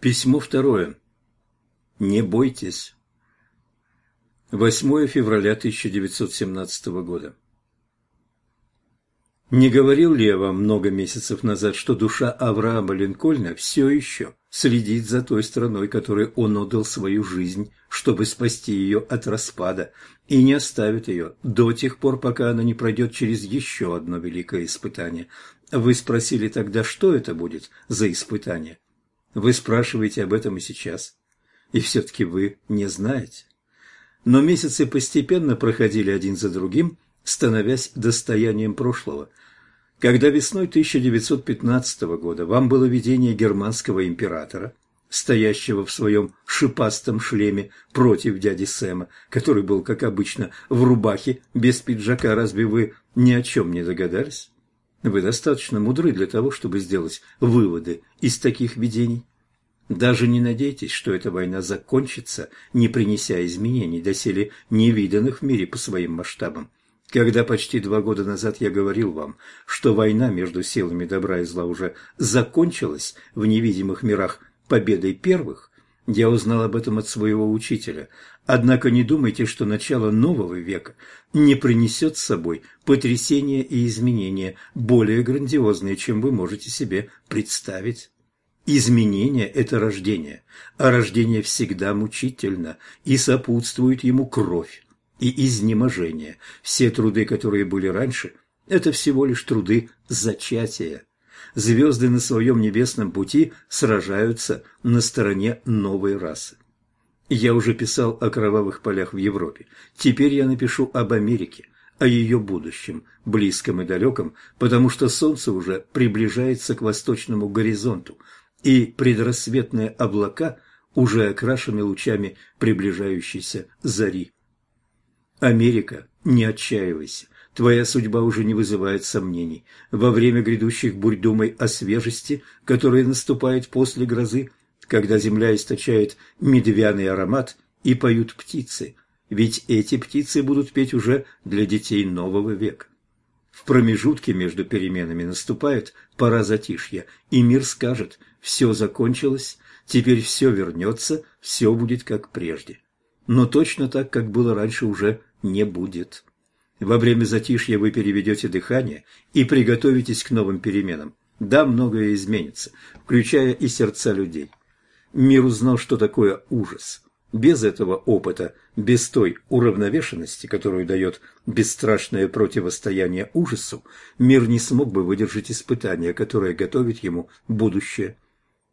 Письмо второе. Не бойтесь. 8 февраля 1917 года. Не говорил ли я вам много месяцев назад, что душа Авраама Линкольна все еще следит за той страной, которой он отдал свою жизнь, чтобы спасти ее от распада, и не оставит ее до тех пор, пока она не пройдет через еще одно великое испытание. Вы спросили тогда, что это будет за испытание? Вы спрашиваете об этом и сейчас. И все-таки вы не знаете. Но месяцы постепенно проходили один за другим, становясь достоянием прошлого. Когда весной 1915 года вам было видение германского императора, стоящего в своем шипастом шлеме против дяди Сэма, который был, как обычно, в рубахе, без пиджака, разве вы ни о чем не догадались? Вы достаточно мудры для того, чтобы сделать выводы из таких видений. Даже не надейтесь, что эта война закончится, не принеся изменений, доселе невиданных в мире по своим масштабам. Когда почти два года назад я говорил вам, что война между силами добра и зла уже закончилась в невидимых мирах победой первых, я узнал об этом от своего учителя. Однако не думайте, что начало нового века не принесет с собой потрясения и изменения более грандиозные, чем вы можете себе представить. Изменение – это рождение, а рождение всегда мучительно и сопутствует ему кровь и изнеможение. Все труды, которые были раньше – это всего лишь труды зачатия звезды на своем небесном пути сражаются на стороне новой расы. Я уже писал о кровавых полях в Европе. Теперь я напишу об Америке, о ее будущем, близком и далеком, потому что солнце уже приближается к восточному горизонту, и предрассветные облака уже окрашены лучами приближающейся зари. Америка, не отчаивайся, Твоя судьба уже не вызывает сомнений. Во время грядущих бурь думай о свежести, которая наступает после грозы, когда земля источает медвяный аромат и поют птицы, ведь эти птицы будут петь уже для детей нового века. В промежутке между переменами наступает пора затишья, и мир скажет «все закончилось, теперь все вернется, все будет как прежде». Но точно так, как было раньше, уже не будет. Во время затишья вы переведете дыхание и приготовитесь к новым переменам. Да, многое изменится, включая и сердца людей. Мир узнал, что такое ужас. Без этого опыта, без той уравновешенности, которую дает бесстрашное противостояние ужасу, мир не смог бы выдержать испытания, которое готовит ему будущее.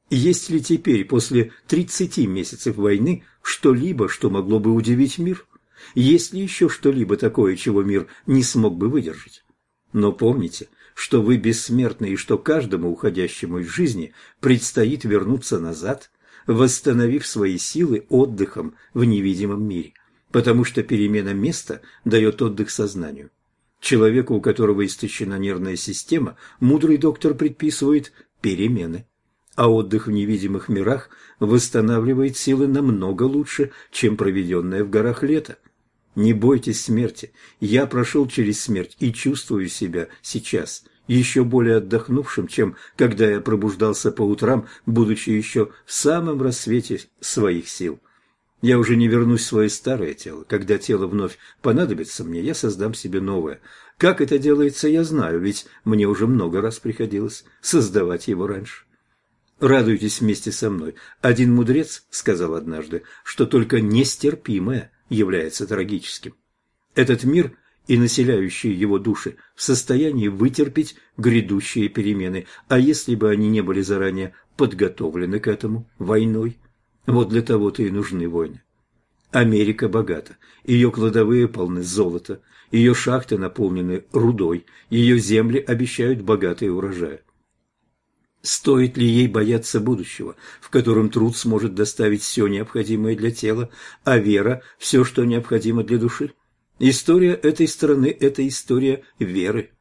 Есть ли теперь, после 30 месяцев войны, что-либо, что могло бы удивить мир? Есть ли еще что-либо такое, чего мир не смог бы выдержать? Но помните, что вы бессмертны и что каждому уходящему из жизни предстоит вернуться назад, восстановив свои силы отдыхом в невидимом мире, потому что перемена места дает отдых сознанию. Человеку, у которого истощена нервная система, мудрый доктор предписывает перемены. А отдых в невидимых мирах восстанавливает силы намного лучше, чем проведенное в горах лето. Не бойтесь смерти. Я прошел через смерть и чувствую себя сейчас еще более отдохнувшим, чем когда я пробуждался по утрам, будучи еще в самом рассвете своих сил. Я уже не вернусь в свое старое тело. Когда тело вновь понадобится мне, я создам себе новое. Как это делается, я знаю, ведь мне уже много раз приходилось создавать его раньше. Радуйтесь вместе со мной. Один мудрец сказал однажды, что только нестерпимое является трагическим. Этот мир и населяющие его души в состоянии вытерпеть грядущие перемены, а если бы они не были заранее подготовлены к этому войной, вот для того-то и нужны войны. Америка богата, ее кладовые полны золота, ее шахты наполнены рудой, ее земли обещают богатые урожаи. Стоит ли ей бояться будущего, в котором труд сможет доставить все необходимое для тела, а вера – все, что необходимо для души? История этой страны – это история веры.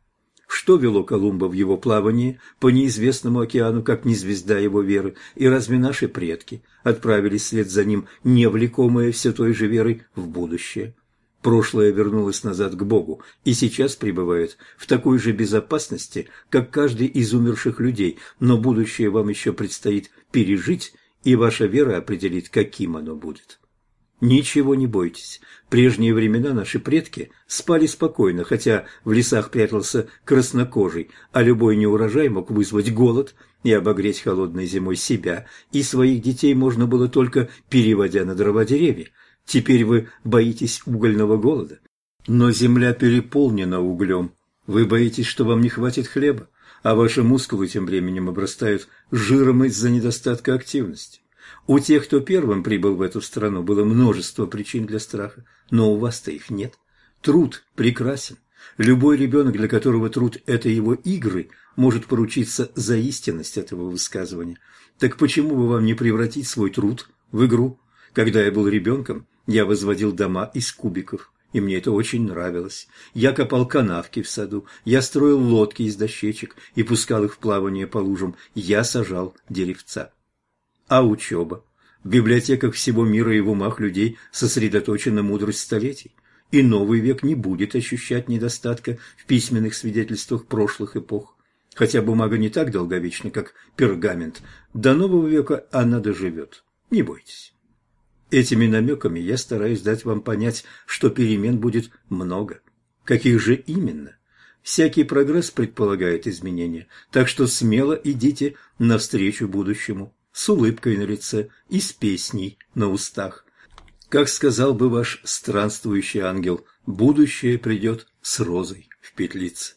Что вело Колумба в его плавании по неизвестному океану, как не звезда его веры, и разве наши предки отправились вслед за ним, не влекомые все той же верой в будущее? Прошлое вернулось назад к Богу и сейчас пребывает в такой же безопасности, как каждый из умерших людей, но будущее вам еще предстоит пережить и ваша вера определит, каким оно будет. Ничего не бойтесь. Прежние времена наши предки спали спокойно, хотя в лесах прятался краснокожий, а любой неурожай мог вызвать голод и обогреть холодной зимой себя, и своих детей можно было только переводя на дрова деревья. Теперь вы боитесь угольного голода. Но земля переполнена углем. Вы боитесь, что вам не хватит хлеба, а ваши мускулы тем временем обрастают жиром из-за недостатка активности. У тех, кто первым прибыл в эту страну, было множество причин для страха, но у вас-то их нет. Труд прекрасен. Любой ребенок, для которого труд – это его игры, может поручиться за истинность этого высказывания. Так почему бы вам не превратить свой труд в игру? Когда я был ребенком, я возводил дома из кубиков, и мне это очень нравилось. Я копал канавки в саду, я строил лодки из дощечек и пускал их в плавание по лужам, я сажал деревца. А учеба? В библиотеках всего мира и в умах людей сосредоточена мудрость столетий, и новый век не будет ощущать недостатка в письменных свидетельствах прошлых эпох. Хотя бумага не так долговечна, как пергамент, до нового века она доживет. Не бойтесь. Этими намеками я стараюсь дать вам понять, что перемен будет много. Каких же именно? Всякий прогресс предполагает изменения, так что смело идите навстречу будущему с улыбкой на лице и с песней на устах. Как сказал бы ваш странствующий ангел, будущее придет с розой в петлице.